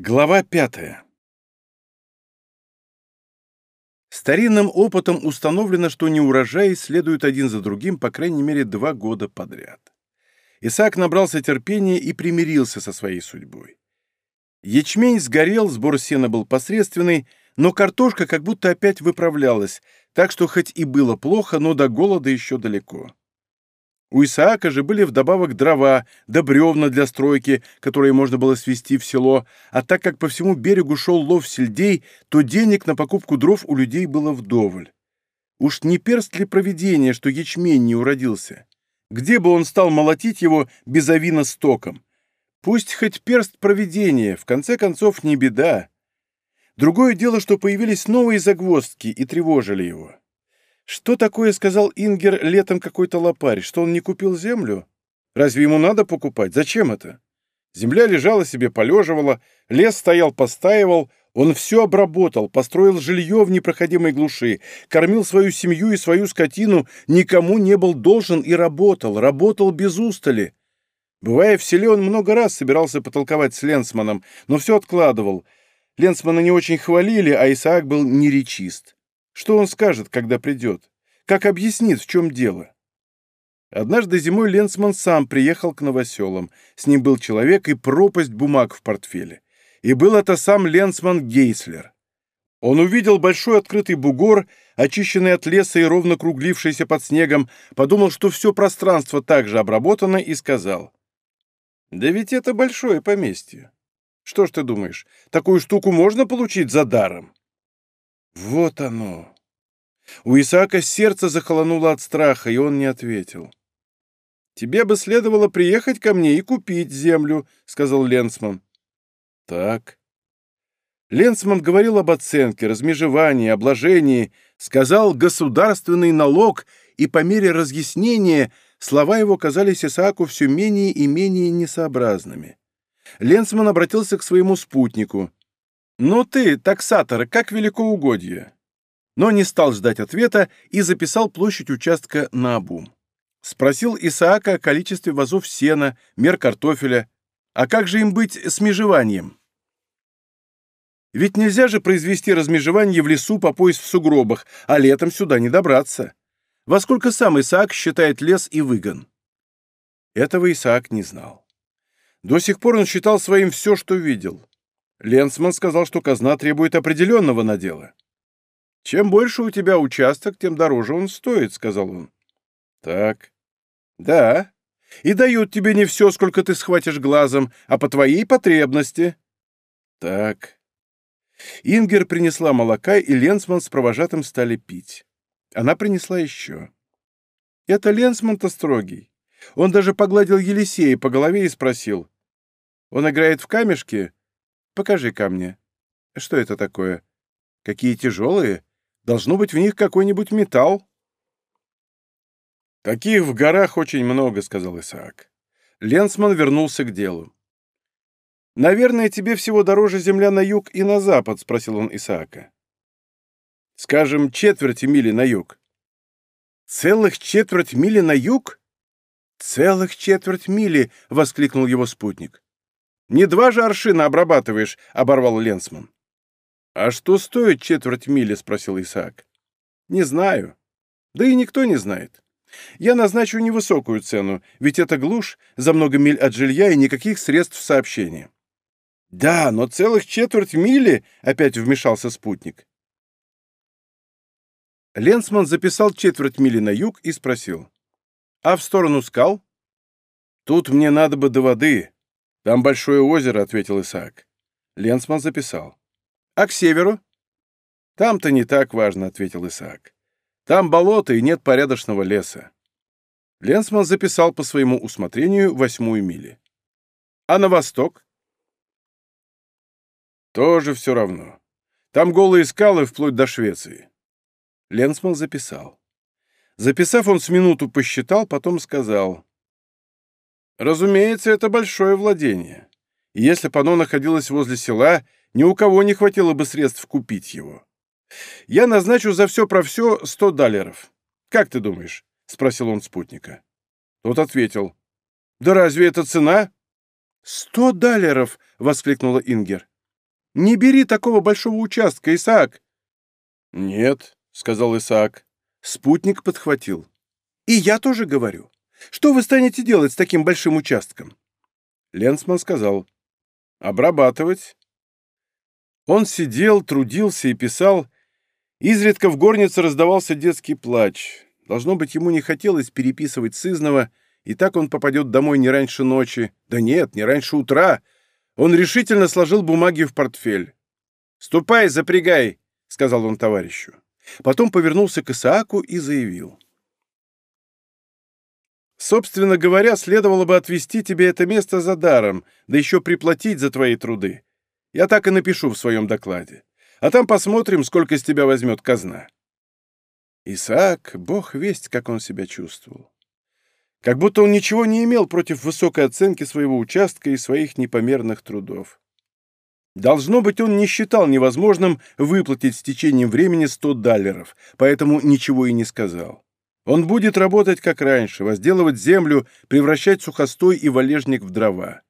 Глава пятая. Старинным опытом установлено, что неурожаи следуют один за другим по крайней мере два года подряд. Исаак набрался терпения и примирился со своей судьбой. Ячмень сгорел, сбор сена был посредственный, но картошка как будто опять выправлялась, так что хоть и было плохо, но до голода еще далеко. У Исаака же были вдобавок дрова да бревна для стройки, которые можно было свести в село, а так как по всему берегу шел лов сельдей, то денег на покупку дров у людей было вдоволь. Уж не перст ли провидение, что ячмень не уродился? Где бы он стал молотить его без авина стоком? Пусть хоть перст провидения, в конце концов не беда. Другое дело, что появились новые загвоздки и тревожили его. Что такое сказал Ингер летом какой-то лопарь? Что он не купил землю? Разве ему надо покупать? Зачем это? Земля лежала себе, полеживала, лес стоял, постаивал, он все обработал, построил жилье в непроходимой глуши, кормил свою семью и свою скотину, никому не был должен и работал, работал без устали. Бывая в селе, он много раз собирался потолковать с Ленсманом, но все откладывал. Ленсмана не очень хвалили, а Исаак был неречист. Что он скажет, когда придет? Как объяснит, в чем дело? Однажды зимой Ленсман сам приехал к новоселам. С ним был человек и пропасть бумаг в портфеле. И был это сам Ленсман Гейслер. Он увидел большой открытый бугор, очищенный от леса и ровно круглившийся под снегом, подумал, что все пространство также обработано, и сказал. «Да ведь это большое поместье. Что ж ты думаешь, такую штуку можно получить за даром?» Вот оно. У Исаака сердце захолонуло от страха, и он не ответил. «Тебе бы следовало приехать ко мне и купить землю», — сказал Ленсман. «Так». Ленсман говорил об оценке, размежевании, обложении, сказал «государственный налог», и по мере разъяснения слова его казались Исааку все менее и менее несообразными. Ленсман обратился к своему спутнику. «Ну ты, таксатор, как велико угодье!» Но не стал ждать ответа и записал площадь участка на обум. Спросил Исаака о количестве вазов сена, мер картофеля. А как же им быть с межеванием? Ведь нельзя же произвести размежевание в лесу по пояс в сугробах, а летом сюда не добраться. Во сколько сам Исаак считает лес и выгон? Этого Исаак не знал. До сих пор он считал своим все, что видел. Ленсман сказал, что казна требует определенного надела. «Чем больше у тебя участок, тем дороже он стоит», — сказал он. «Так». «Да. И дают тебе не все, сколько ты схватишь глазом, а по твоей потребности». «Так». Ингер принесла молока, и Ленсман с провожатым стали пить. Она принесла еще. Это Ленсман-то строгий. Он даже погладил Елисея по голове и спросил. «Он играет в камешки?» Покажи ко мне. Что это такое? Какие тяжелые? Должно быть в них какой-нибудь металл. «Таких в горах очень много», — сказал Исаак. Ленсман вернулся к делу. «Наверное, тебе всего дороже земля на юг и на запад», — спросил он Исаака. «Скажем, четверти мили на юг». «Целых четверть мили на юг?» «Целых четверть мили!» — воскликнул его спутник. Не два же аршина обрабатываешь, — оборвал Ленсман. — А что стоит четверть мили? — спросил Исаак. — Не знаю. Да и никто не знает. Я назначу невысокую цену, ведь это глушь, за много миль от жилья и никаких средств сообщения. — Да, но целых четверть мили, — опять вмешался спутник. Ленсман записал четверть мили на юг и спросил. — А в сторону скал? — Тут мне надо бы до воды, «Там большое озеро», — ответил Исаак. Ленсман записал. «А к северу?» «Там-то не так важно», — ответил Исаак. «Там болото и нет порядочного леса». Ленсман записал по своему усмотрению восьмую мили. «А на восток?» «Тоже все равно. Там голые скалы вплоть до Швеции». Ленсман записал. Записав, он с минуту посчитал, потом сказал. Разумеется, это большое владение. Если бы оно находилось возле села, ни у кого не хватило бы средств купить его. Я назначу за все про все сто далеров. Как ты думаешь? — спросил он спутника. Тот ответил. «Да разве это цена?» «Сто далеров!» — воскликнула Ингер. Не бери такого большого участка, Исаак!» «Нет», — сказал Исаак. Спутник подхватил. «И я тоже говорю. Что вы станете делать с таким большим участком?» Ленсман сказал. «Обрабатывать». Он сидел, трудился и писал. Изредка в горнице раздавался детский плач. Должно быть, ему не хотелось переписывать сызного, и так он попадет домой не раньше ночи. Да нет, не раньше утра. Он решительно сложил бумаги в портфель. «Ступай, запрягай», — сказал он товарищу. Потом повернулся к Исааку и заявил. «Собственно говоря, следовало бы отвести тебе это место за даром, да еще приплатить за твои труды. Я так и напишу в своем докладе. А там посмотрим, сколько с тебя возьмет казна». Исаак, бог весть, как он себя чувствовал. Как будто он ничего не имел против высокой оценки своего участка и своих непомерных трудов. Должно быть, он не считал невозможным выплатить с течением времени 100 даллеров, поэтому ничего и не сказал. Он будет работать как раньше, возделывать землю, превращать сухостой и валежник в дрова.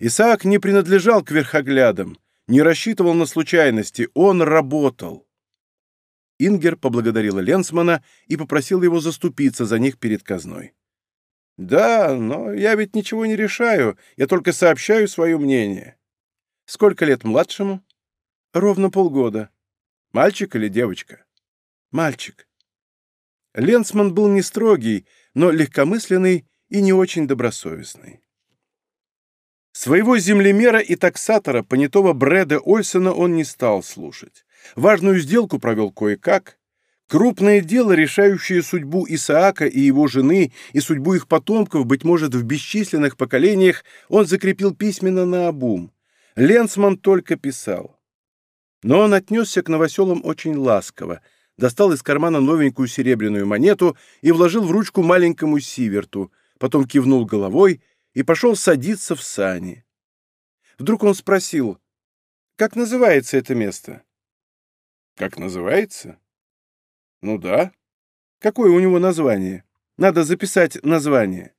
Исаак не принадлежал к верхоглядам, не рассчитывал на случайности, он работал. Ингер поблагодарила Ленсмана и попросила его заступиться за них перед казной. «Да, но я ведь ничего не решаю, я только сообщаю свое мнение. Сколько лет младшему?» «Ровно полгода. Мальчик или девочка?» «Мальчик». Ленсман был не строгий, но легкомысленный и не очень добросовестный. Своего землемера и таксатора, понятого Брэда Ольсона, он не стал слушать. Важную сделку провел кое-как. Крупное дело, решающее судьбу Исаака и его жены и судьбу их потомков, быть может, в бесчисленных поколениях, он закрепил письменно на обум. Ленсман только писал. Но он отнесся к новоселам очень ласково, достал из кармана новенькую серебряную монету и вложил в ручку маленькому сиверту, потом кивнул головой и пошел садиться в сани. Вдруг он спросил, «Как называется это место?» Как называется? Ну да. Какое у него название? Надо записать название.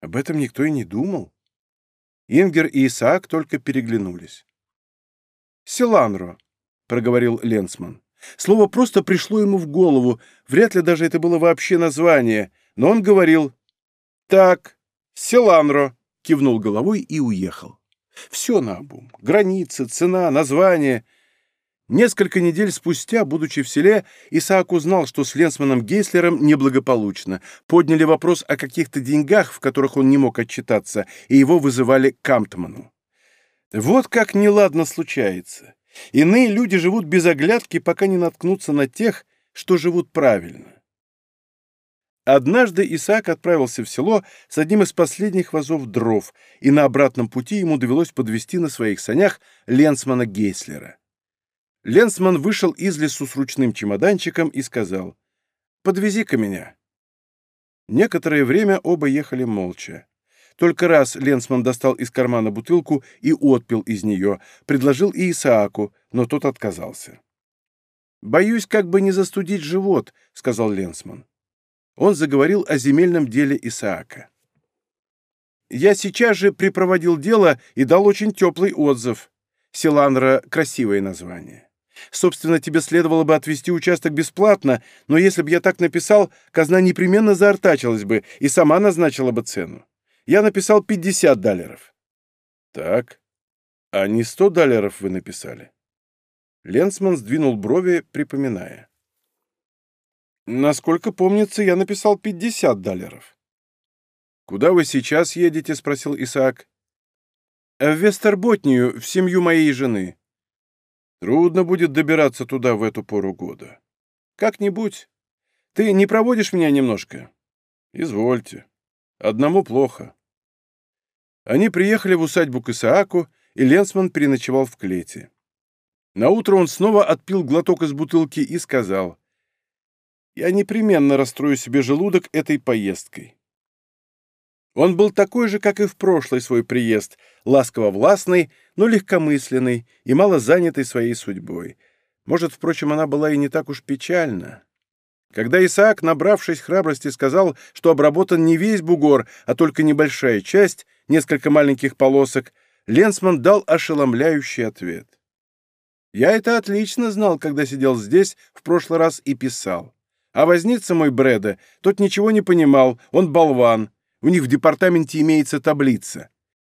Об этом никто и не думал. Ингер и Исаак только переглянулись. «Силанро», — проговорил Ленсман. Слово просто пришло ему в голову, вряд ли даже это было вообще название, но он говорил «Так, Силанро», кивнул головой и уехал. Все наобум. Границы, цена, название. Несколько недель спустя, будучи в селе, Исаак узнал, что с Ленсманом Гейслером неблагополучно. Подняли вопрос о каких-то деньгах, в которых он не мог отчитаться, и его вызывали к Камптману. Вот как неладно случается. Иные люди живут без оглядки, пока не наткнутся на тех, что живут правильно. Однажды Исаак отправился в село с одним из последних вазов дров, и на обратном пути ему довелось подвести на своих санях Ленсмана Гейслера. Ленсман вышел из лесу с ручным чемоданчиком и сказал «Подвези-ка меня». Некоторое время оба ехали молча. Только раз Ленсман достал из кармана бутылку и отпил из нее, предложил и Исааку, но тот отказался. «Боюсь, как бы не застудить живот», — сказал Ленсман. Он заговорил о земельном деле Исаака. «Я сейчас же припроводил дело и дал очень теплый отзыв. Силанра — красивое название. Собственно, тебе следовало бы отвести участок бесплатно, но если бы я так написал, казна непременно заортачилась бы и сама назначила бы цену. Я написал 50 даллеров. Так, а не 100 даллеров вы написали? Ленсман сдвинул брови, припоминая. Насколько помнится, я написал 50 даллеров. «Куда вы сейчас едете?» — спросил Исаак. «В Вестерботнию, в семью моей жены. Трудно будет добираться туда в эту пору года. Как-нибудь. Ты не проводишь меня немножко? Извольте. Одному плохо. Они приехали в усадьбу к Исааку, и Ленсман переночевал в клете. Наутро он снова отпил глоток из бутылки и сказал, «Я непременно расстрою себе желудок этой поездкой. Он был такой же, как и в прошлый свой приезд, ласково-властный, но легкомысленный и мало занятый своей судьбой. Может, впрочем, она была и не так уж печальна. Когда Исаак, набравшись храбрости, сказал, что обработан не весь бугор, а только небольшая часть, несколько маленьких полосок, Ленсман дал ошеломляющий ответ. «Я это отлично знал, когда сидел здесь в прошлый раз и писал. А возница мой Брэда, тот ничего не понимал, он болван. У них в департаменте имеется таблица.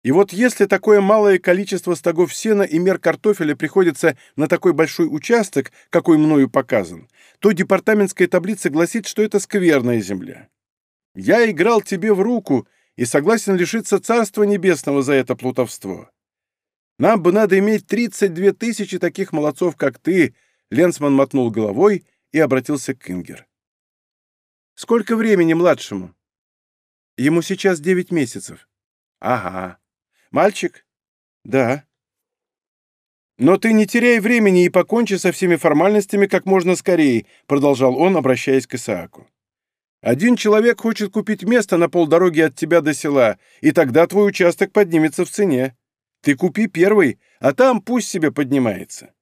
И вот если такое малое количество стогов сена и мер картофеля приходится на такой большой участок, какой мною показан, то департаментская таблица гласит, что это скверная земля. Я играл тебе в руку и согласен лишиться Царства Небесного за это плутовство. Нам бы надо иметь 32 тысячи таких молодцов, как ты, Ленсман мотнул головой и обратился к Ингер. Сколько времени младшему? Ему сейчас девять месяцев. Ага. Мальчик? Да. Но ты не теряй времени и покончи со всеми формальностями как можно скорее, продолжал он, обращаясь к Исааку. Один человек хочет купить место на полдороги от тебя до села, и тогда твой участок поднимется в цене. Ты купи первый, а там пусть себе поднимается.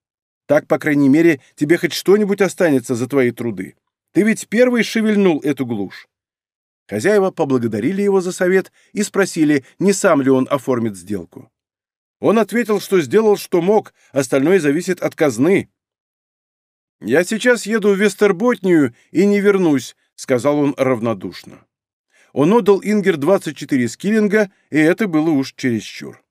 Так, по крайней мере, тебе хоть что-нибудь останется за твои труды. Ты ведь первый шевельнул эту глушь. Хозяева поблагодарили его за совет и спросили, не сам ли он оформит сделку. Он ответил, что сделал, что мог, остальное зависит от казны. «Я сейчас еду в Вестерботнию и не вернусь», — сказал он равнодушно. Он отдал Ингер 24 скиллинга, и это было уж чересчур.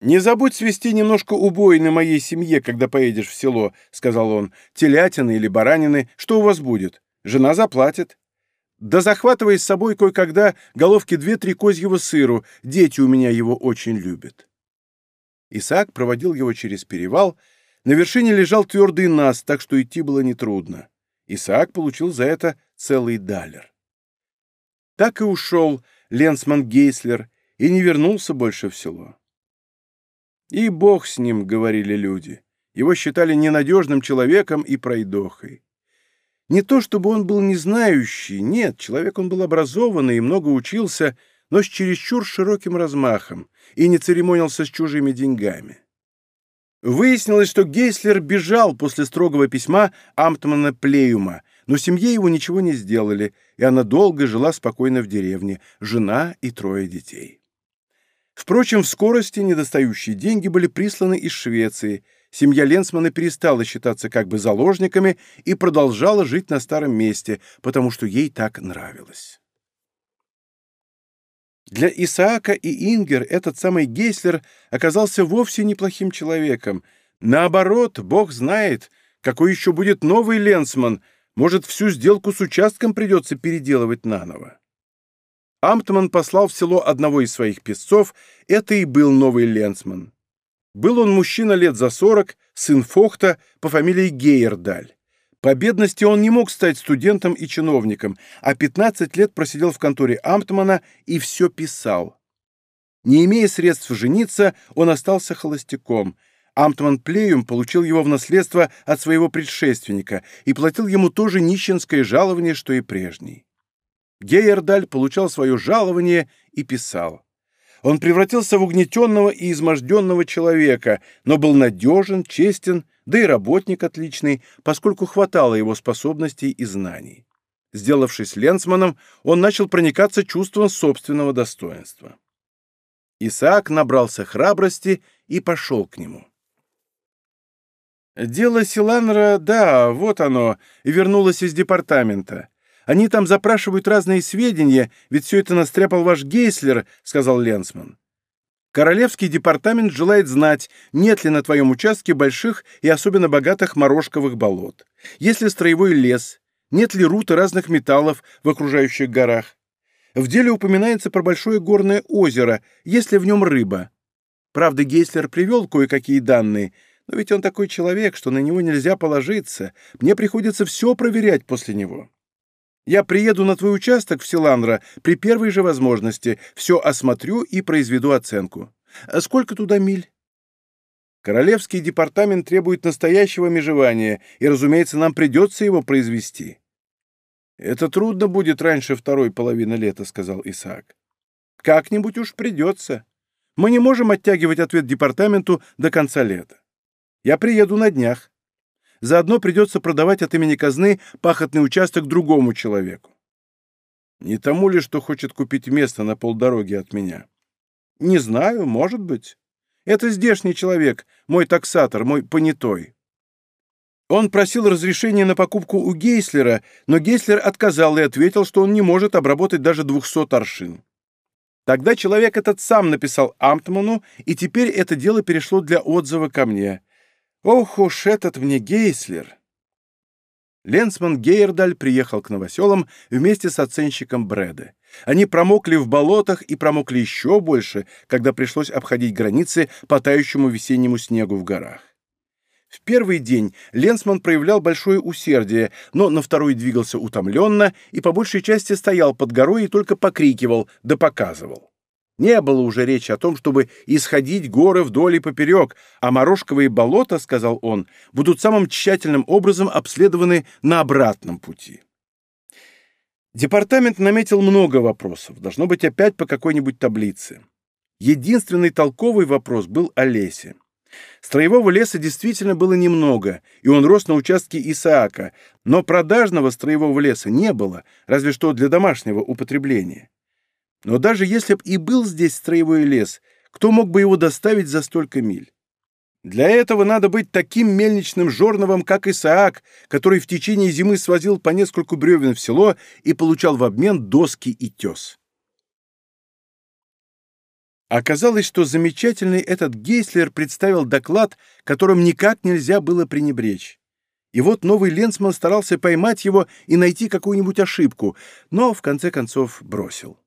«Не забудь свести немножко убоины моей семье, когда поедешь в село», — сказал он. «Телятины или баранины, что у вас будет? Жена заплатит». Да захватывай с собой кое-когда головки две-три козьего сыру, дети у меня его очень любят. Исаак проводил его через перевал, на вершине лежал твердый нас, так что идти было нетрудно. Исаак получил за это целый далер. Так и ушел Ленсман Гейслер и не вернулся больше в село. «И бог с ним», — говорили люди. Его считали ненадежным человеком и пройдохой. Не то чтобы он был незнающий, нет, человек он был образованный и много учился, но с чересчур широким размахом и не церемонился с чужими деньгами. Выяснилось, что Гейслер бежал после строгого письма Амтмана Плеюма, но семье его ничего не сделали, и она долго жила спокойно в деревне, жена и трое детей. Впрочем, в скорости недостающие деньги были присланы из Швеции – семья Ленсмана перестала считаться как бы заложниками и продолжала жить на старом месте, потому что ей так нравилось. Для Исаака и Ингер этот самый Гейслер оказался вовсе неплохим человеком. Наоборот, бог знает, какой еще будет новый Ленсман, может, всю сделку с участком придется переделывать наново. Амтман послал в село одного из своих песцов, это и был новый Ленсман. Был он мужчина лет за сорок, сын Фохта по фамилии Гейердаль. По бедности он не мог стать студентом и чиновником, а 15 лет просидел в конторе Амтмана и все писал. Не имея средств жениться, он остался холостяком. Амтман Плеюм получил его в наследство от своего предшественника и платил ему тоже нищенское жалование, что и прежний. Гейердаль получал свое жалование и писал. Он превратился в угнетенного и изможденного человека, но был надежен, честен, да и работник отличный, поскольку хватало его способностей и знаний. Сделавшись ленсманом, он начал проникаться чувством собственного достоинства. Исаак набрался храбрости и пошел к нему. «Дело Силанра, да, вот оно, вернулось из департамента. Они там запрашивают разные сведения, ведь все это настряпал ваш Гейслер», — сказал Ленсман. «Королевский департамент желает знать, нет ли на твоем участке больших и особенно богатых морожковых болот, есть ли строевой лес, нет ли руты разных металлов в окружающих горах. В деле упоминается про большое горное озеро, есть ли в нем рыба. Правда, Гейслер привел кое-какие данные, но ведь он такой человек, что на него нельзя положиться. Мне приходится все проверять после него. Я приеду на твой участок в Силандра при первой же возможности, все осмотрю и произведу оценку. А сколько туда миль? Королевский департамент требует настоящего межевания, и, разумеется, нам придется его произвести. Это трудно будет раньше второй половины лета, сказал Исаак. Как-нибудь уж придется. Мы не можем оттягивать ответ департаменту до конца лета. Я приеду на днях. Заодно придется продавать от имени казны пахотный участок другому человеку. Не тому ли, что хочет купить место на полдороги от меня? Не знаю, может быть. Это здешний человек, мой таксатор, мой понятой. Он просил разрешения на покупку у Гейслера, но Гейслер отказал и ответил, что он не может обработать даже 200 аршин. Тогда человек этот сам написал Амтману, и теперь это дело перешло для отзыва ко мне. Ох уж этот мне Гейслер! Ленсман Гейердаль приехал к новоселам вместе с оценщиком Брэда. Они промокли в болотах и промокли еще больше, когда пришлось обходить границы по тающему весеннему снегу в горах. В первый день Ленсман проявлял большое усердие, но на второй двигался утомленно и по большей части стоял под горой и только покрикивал да показывал. Не было уже речи о том, чтобы исходить горы вдоль и поперек, а морожковые болота, — сказал он, — будут самым тщательным образом обследованы на обратном пути. Департамент наметил много вопросов, должно быть опять по какой-нибудь таблице. Единственный толковый вопрос был о лесе. Строевого леса действительно было немного, и он рос на участке Исаака, но продажного строевого леса не было, разве что для домашнего употребления. Но даже если б и был здесь строевой лес, кто мог бы его доставить за столько миль? Для этого надо быть таким мельничным жорновым, как Исаак, который в течение зимы свозил по нескольку бревен в село и получал в обмен доски и тес. Оказалось, что замечательный этот Гейслер представил доклад, которым никак нельзя было пренебречь. И вот новый Ленсман старался поймать его и найти какую-нибудь ошибку, но в конце концов бросил.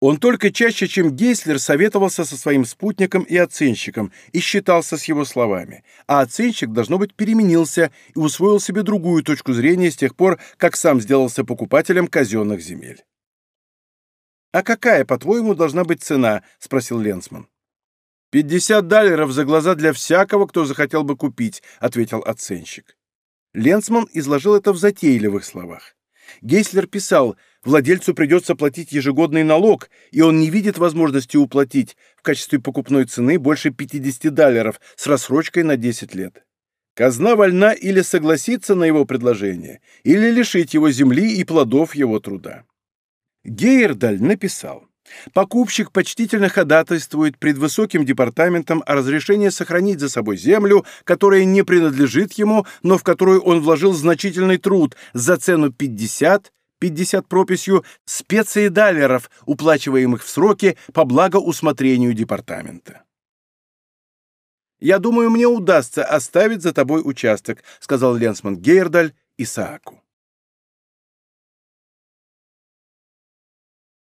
Он только чаще, чем Гейслер, советовался со своим спутником и оценщиком и считался с его словами, а оценщик, должно быть, переменился и усвоил себе другую точку зрения с тех пор, как сам сделался покупателем казенных земель. «А какая, по-твоему, должна быть цена?» — спросил Ленсман. «Пятьдесят даллеров за глаза для всякого, кто захотел бы купить», — ответил оценщик. Ленсман изложил это в затейливых словах. Гейслер писал, владельцу придется платить ежегодный налог, и он не видит возможности уплатить в качестве покупной цены больше 50 даллеров с рассрочкой на 10 лет. Казна вольна или согласиться на его предложение, или лишить его земли и плодов его труда. Гейердаль написал, Покупщик почтительно ходатайствует пред высоким департаментом о разрешении сохранить за собой землю, которая не принадлежит ему, но в которую он вложил значительный труд за цену 50, 50 прописью специи далеров, уплачиваемых в сроки по благоусмотрению департамента. «Я думаю, мне удастся оставить за тобой участок», — сказал Ленсман Гейердаль Исааку.